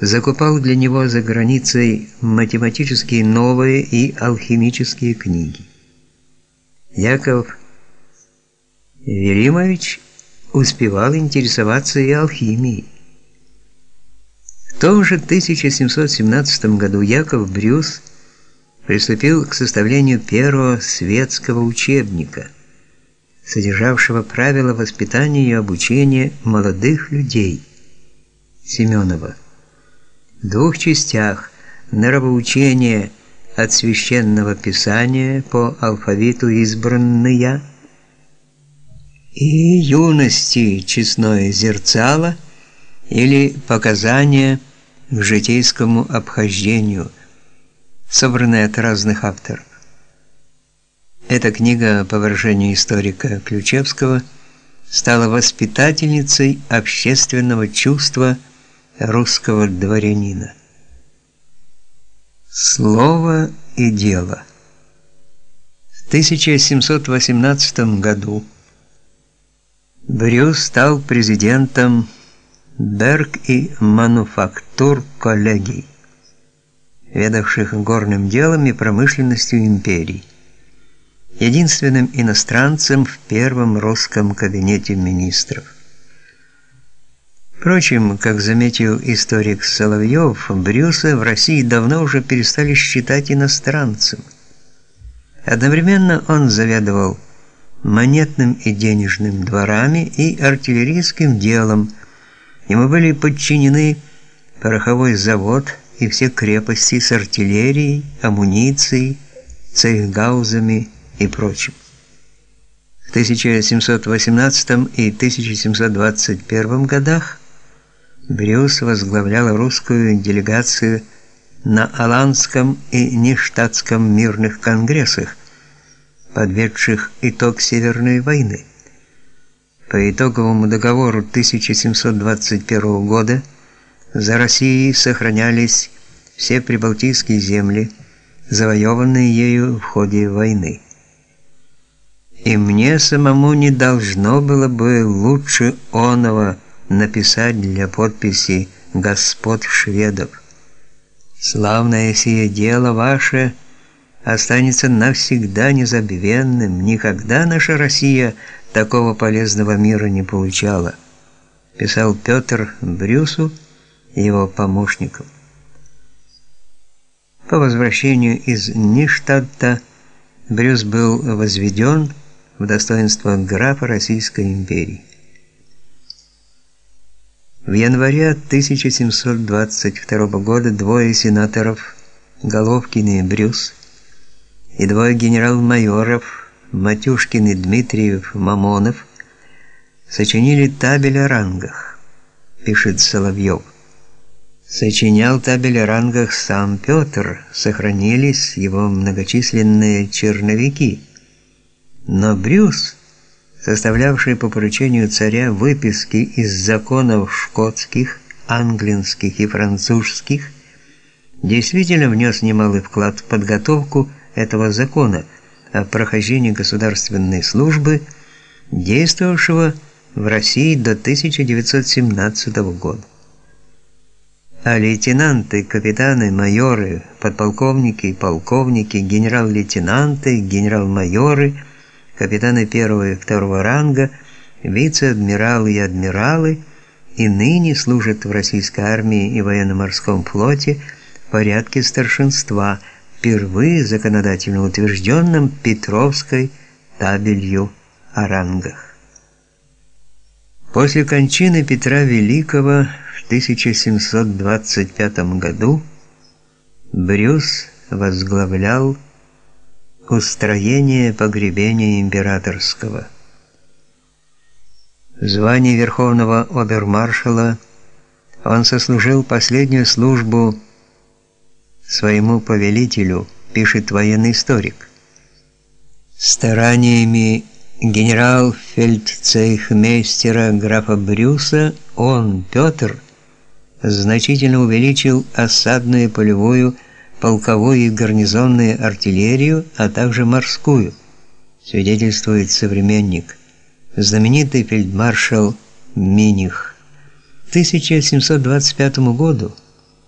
закупал для него за границей математические новые и алхимические книги. Яков Велимович успевал интересоваться и алхимией. В том же 1717 году Яков Брюс приступил к составлению первого светского учебника, содержавшего правила воспитания и обучения молодых людей. Семенова. Двух частях: Нравоучение от священного писания по алфавиту избранные и юности честное зерцало или показания к житейскому обхождению, собранные от разных авторов. Эта книга, по выражению историка Ключевского, стала воспитательницей общественного чувства русского дворянина. Слово и дело. В 1718 году Брюс стал президентом Берг и мануфактур коллегий, ведавших горным делом и промышленностью империи. Единственным иностранцем в первом русском кабинете министров. Впрочем, как заметил историк Соловьев, Брюса в России давно уже перестали считать иностранцем. Одновременно он заведовал монетным и денежным дворами и артиллерийским делом. Ему были подчинены пороховой завод и все крепости с артиллерией, амуницией, цейхгаузами и прочим. В 1718 и 1721 годах Брюс возглавлял русскую делегацию на Аланском и Ништадтском мирных конгрессах, подведших итог Северной войны. По итоговому договору 1721 года за Россией сохранялись все прибалтийские земли, завоеванные ею в ходе войны. И мне самому не должно было бы лучше оного написать для подписи господ шведов. Славное сие дело ваше – останется навсегда незабвенным. Никогда наша Россия такого полезного мира не получала, писал Петр Брюсу и его помощникам. По возвращению из Ништадта Брюс был возведен в достоинство графа Российской империи. В январе 1722 года двое сенаторов Головкин и Брюс и двое генерал-майоров Матюшкин и Дмитриев Мамонов сочинили табель о рангах, пишет Соловьев. Сочинял табель о рангах сам Петр, сохранились его многочисленные черновики. Но Брюс, составлявший по поручению царя выписки из законов шкотских, английских и французских, действительно внес немалый вклад в подготовку этого закона о прохождении государственной службы, действовавшего в России до 1917 года. А лейтенанты, капитаны, майоры, подполковники, полковники, генерал-лейтенанты, генерал-майоры, капитаны первого и второго ранга, вице-адмиралы и адмиралы и ныне служат в российской армии и военно-морском флоте в порядке старшинства – впервые законодательно утвержденным Петровской табелью о рангах. После кончины Петра Великого в 1725 году Брюс возглавлял устроение погребения императорского. В звании верховного обермаршала он сослужил последнюю службу своему повелителю, пишет военный историк. Стараниями генерал-фельдцейхмейстера графа Брюса он, Петр, значительно увеличил осадную полевую, полковую и гарнизонную артиллерию, а также морскую, свидетельствует современник, знаменитый фельдмаршал Миних. К 1725 году